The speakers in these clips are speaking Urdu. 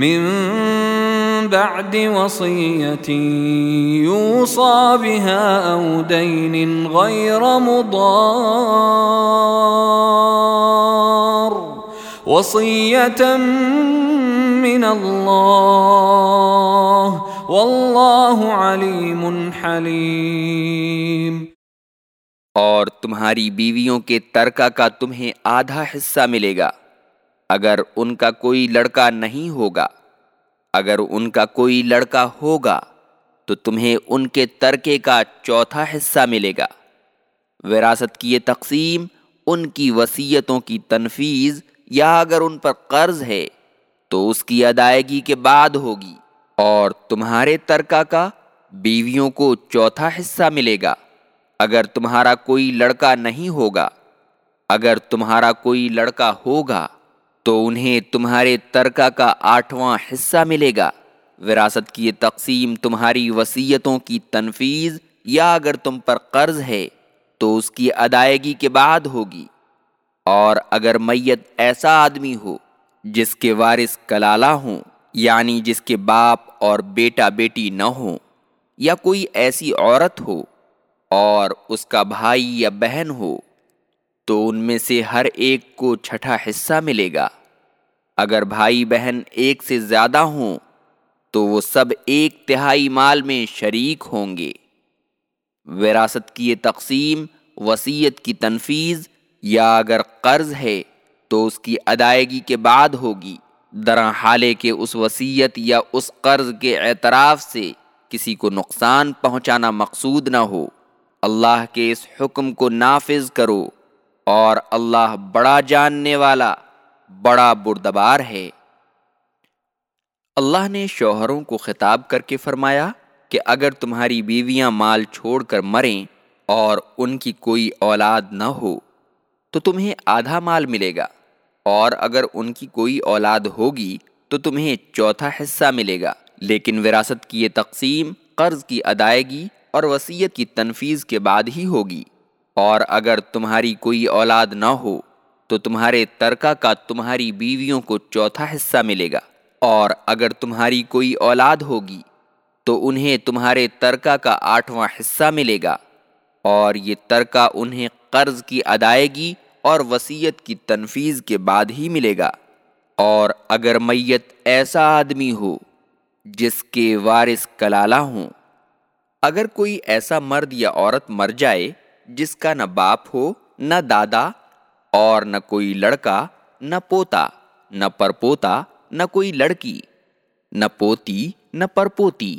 من بعد وصية يوصى بها أو دين غير مضار. وصية من الله. والله عليم حليم. اور تمہاری بیویوں کے ترکہ کا تمہیں آدھا حصہ ملے گا۔ اگر ان کا کوئی لڑکا نہیں ہوگا، اگر ان کا کوئی لڑکا ہوگا، تو تمہیں ان کے ترکے کا چوتھا حصہ ملے گا۔ وراثت کی یہ تقسیم ان کی وصیتوں کی تنفیز یا اگر ان پر قرض ہے، تو اس کی ادائیگی کے بعد ہوگی اور تمہارے ترکہ کا بیویوں کو چوتھا حصہ ملے گا۔ اگر تمہارا کوئی لڑکا نہیں ہوگا، اگر تمہارا کوئی لڑکا ہوگا تو انہیں تمہارے ترکہ کا آٹھواں حصہ ملے گا۔ وراثت کی یہ تقسیم تمہاری وصیتوں کی تنفیز یا اگر تم پر قرض ہے تو اس کی ادائیگی کے بعد ہوگی۔ اور اگر میت ایسا آدمی ہو جس کے وارث کلالہ ہوں یعنی جس کے باپ اور بیٹا بیٹی نہ ہوں، یا کوئی ایسی عورت ہو اور اس کا بھائی یا بہن ہو تو ان میں سے ہر ایک کو چھٹا حصہ ملے گا۔ اگر بھائی بہن ایک سے زیادہ ہوں، تو وہ سب ایک تہائی مال میں شریک ہوں گے۔ وراثت کی یہ تقسیم وسیعت کی تنفیز یا اگر قرض ہے، تو اس کی ادائیگی کے بعد ہوگی۔ درا حالے کے اس وسیعت یا اس قرض کے اعتراف سے کسی کو نقصان پہنچانا مقصود نہ ہو۔ اللہ کے اس حکم کو نافذ کرو۔ اور اللہ بڑا جاننے والا، بڑا بردبار ہے۔ اللہ نے شوہروں کو خطاب کر کے فرمایا کہ اگر تمہاری بیویاں مال چھوڑ کر مریں اور ان کی کوئی اولاد نہ ہو، تو تمہیں آدھا مال ملے گا۔ اور اگر ان کی کوئی اولاد ہوگی، تو تمہیں چوتھا حصہ ملے گا۔ لیکن وراثت کی یہ تقسیم قرض کی ادائیگی اور وصیت کی تنفیذ کے بعد ہی ہوگی۔ اور اگر تمہاری کوئی اولاد نہ ہو، تو تمہارے ترکہ کا تمہاری بیویوں کو چوتھا حصہ ملے گا۔ اور اگر تمہاری کوئی اولاد ہوگی، تو انہیں تمہارے ترکہ کا آٹھواں حصہ ملے گا۔ اور یہ ترکہ انہیں قرض کی ادائیگی اور وسیعت کی تنفیز کے بعد ہی ملے گا۔ اور اگر میت ایسا آدمی ہو جس کے وارث کلالہ ہوں، اگر کوئی ایسا مرد یا عورت مر جائے جس کا نہ باپ ہو، نہ دادا اور نہ کوئی لڑکا، نہ پوتا، نہ پرپوتا، نہ کوئی لڑکی، نہ پوتی، نہ پرپوتی۔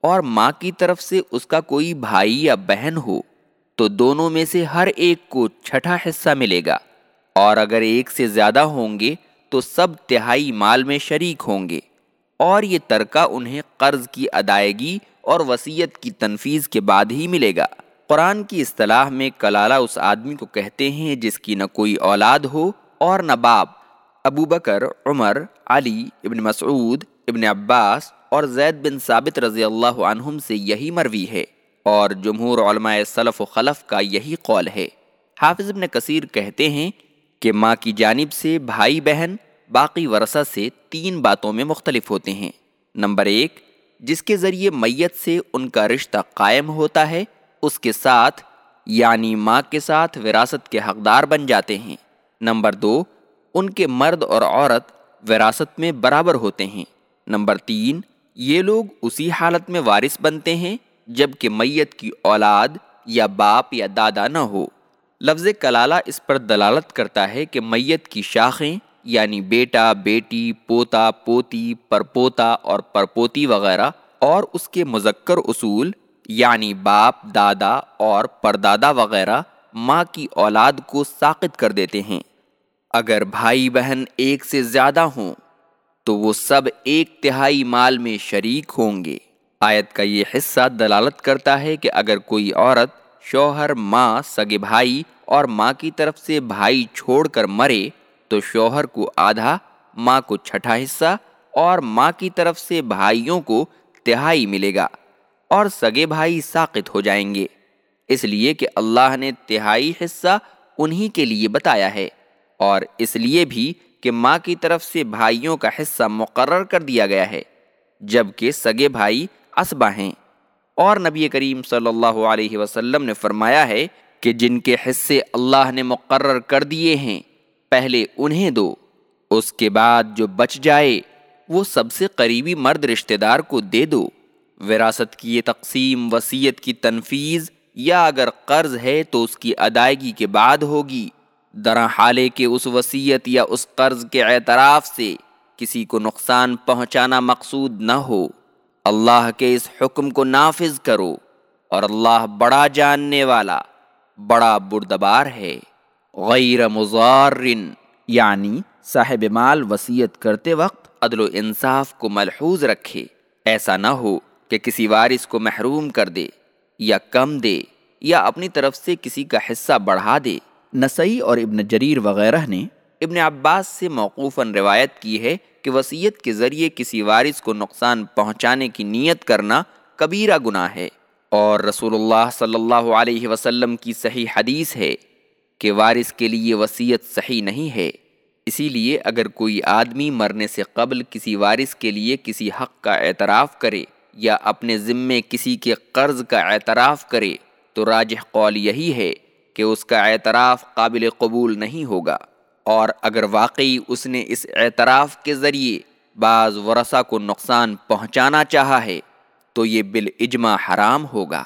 اور ماں کی طرف سے اس کا کوئی بھائی یا بہن ہو، تو دونوں میں سے ہر ایک کو چھٹا حصہ ملے گا۔ اور اگر ایک سے زیادہ ہوں گے، تو سب تہائی مال میں شریک ہوں گے۔ اور یہ ترکہ انہیں قرض کی ادائیگی اور وسیعت کی تنفیذ کے بعد ہی ملے گا۔ قرآن کی اصطلاح میں کلالہ اس آدمی کو کہتے ہیں جس کی نہ کوئی اولاد ہو اور نہ باپ، ابو بکر، عمر، علی، ابن مسعود، ابن عباس اور زید بن ثابت رضی اللہ عنہم سے یہی مروی ہے اور جمہور علماء صلف و خلف کا یہی قول ہے۔ حافظ ابن کثیر کہتے ہیں کہ ماں کی جانب سے بھائی بہن باقی ورثہ سے تین باتوں میں مختلف ہوتے ہیں۔ نمبر ایک، جس کے ذریعے میت سے ان کا رشتہ قائم ہوتا ہے اس کے ساتھ یعنی ماں کے ساتھ وراثت کے حقدار بن جاتے ہیں۔ نمبر دو، ان کے مرد اور عورت وراثت میں برابر ہوتے ہیں۔ نمبر تین، یہ لوگ اسی حالت میں وارث بنتے ہیں جبکہ میت کی اولاد یا باپ یا دادا نہ ہو۔ لفظ کلالہ اس پر دلالت کرتا ہے کہ میت کی شاخیں یعنی بیٹا، بیٹی، پوتا، پوتی، پرپوتا اور پرپوتی وغیرہ، اور اس کے مذکر اصول یعنی باپ، دادا اور پردادا وغیرہ ماں کی اولاد کو ساقط کر دیتے ہیں۔ اگر بھائی بہن ایک سے زیادہ ہوں تو وہ سب ایک تہائی مال میں شریک ہوں گے۔ آیت کا یہ حصہ دلالت کرتا ہے کہ اگر کوئی عورت شوہر، ماں، سگے بھائی اور ماں کی طرف سے بھائی چھوڑ کر مرے تو شوہر کو آدھا، ماں کو چھٹا حصہ اور ماں کی طرف سے بھائیوں کو تہائی ملے گا۔ اور سگے بھائی ساقط ہو جائیں گے۔ اس لیے کہ اللہ نے تہائی حصہ انہی کے لیے بتایا ہے۔ اور اس لیے بھی کہ ماں کی طرف سے بھائیوں کا حصہ مقرر کر دیا گیا ہے، جبکہ سگے بھائی اسبا ہیں۔ اور نبی کریم صلی اللہ علیہ وسلم نے فرمایا ہے کہ جن کے حصے اللہ نے مقرر کر دیے ہیں، پہلے انہیں دو۔ اس کے بعد جو بچ جائے، وہ سب سے قریبی مرد رشتہ دار کو دے دو۔ وراثت کی یہ تقسیم وسیعت کی تنفیز یا اگر قرض ہے تو اس کی ادائیگی کے بعد ہوگی۔ درا حالے کے اس وسیعت یا اس قرض کے اعتراف سے کسی کو نقصان پہنچانا مقصود نہ ہو۔ اللہ کے اس حکم کو نافذ کرو اور اللہ بڑا جاننے والا، بڑا بردبار ہے۔ غیر مضارن یعنی صاحب مال وسیعت کرتے وقت عدل و انصاف کو ملحوظ رکھے۔ ایسا نہ ہو۔ کہ کسی وارث کو محروم کر دے یا کم دے یا اپنی طرف سے کسی کا حصہ بڑھا دے۔ نسائی اور ابن جریر وغیرہ نے ابن عباس سے موقوفاً روایت کی ہے کہ وسیعت کے ذریعے کسی وارث کو نقصان پہنچانے کی نیت کرنا کبیرہ گناہ ہے۔ اور رسول اللہ صلی اللہ علیہ وسلم کی صحیح حدیث ہے کہ وارث کے لیے وسیعت صحیح نہیں ہے۔ اسی لیے اگر کوئی آدمی مرنے سے قبل کسی وارث کے لیے کسی حق کا اعتراف کرے یا اپنے ذمے کسی کے قرض کا اعتراف کرے تو راجح قول یہی ہے کہ اس کا اعتراف قابل قبول نہیں ہوگا اور اگر واقعی اس نے اس اعتراف کے ذریعے بعض ورثہ کو نقصان پہنچانا چاہا ہے تو یہ بالاجماع حرام ہوگا۔